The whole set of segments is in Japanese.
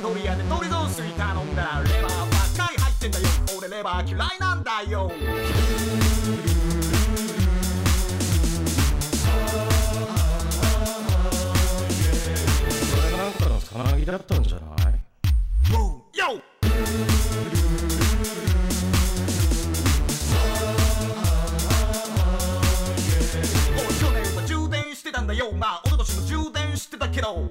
悪だったよ焼き鳥屋で鶏雑炊頼んだらレバーばっかり入ってんだよ。俺レバー嫌いなんだよ。それなんかのさなぎだったんじゃない？よ俺去年は充電してたんだよ。まあ一昨年も充電してたけど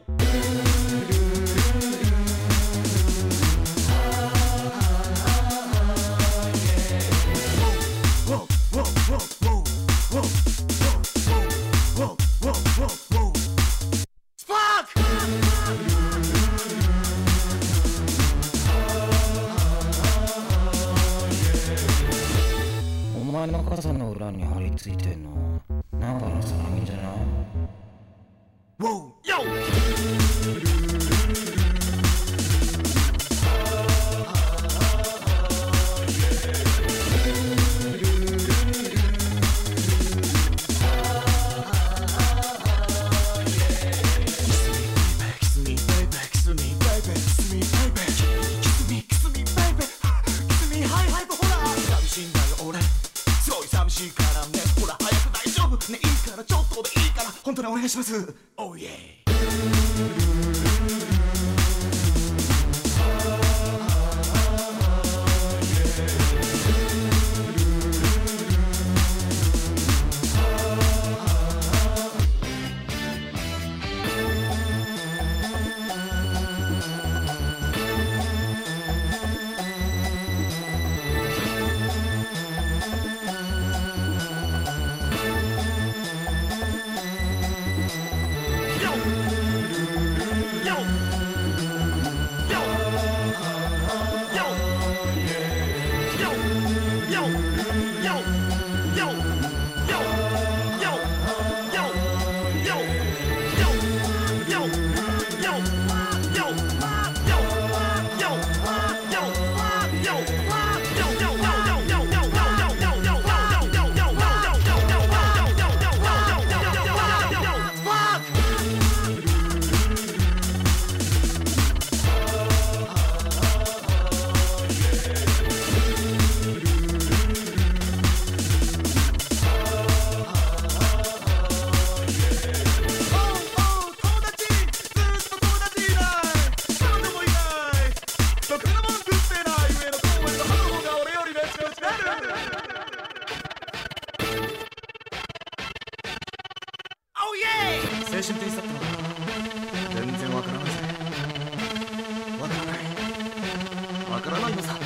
前の傘の裏に張り付いてんのなんかのさなぎじゃない？Whoa! 本当にお願いします。yo, yo, yo. 精神的の全然わからないぜ。わからない。わからないのさ。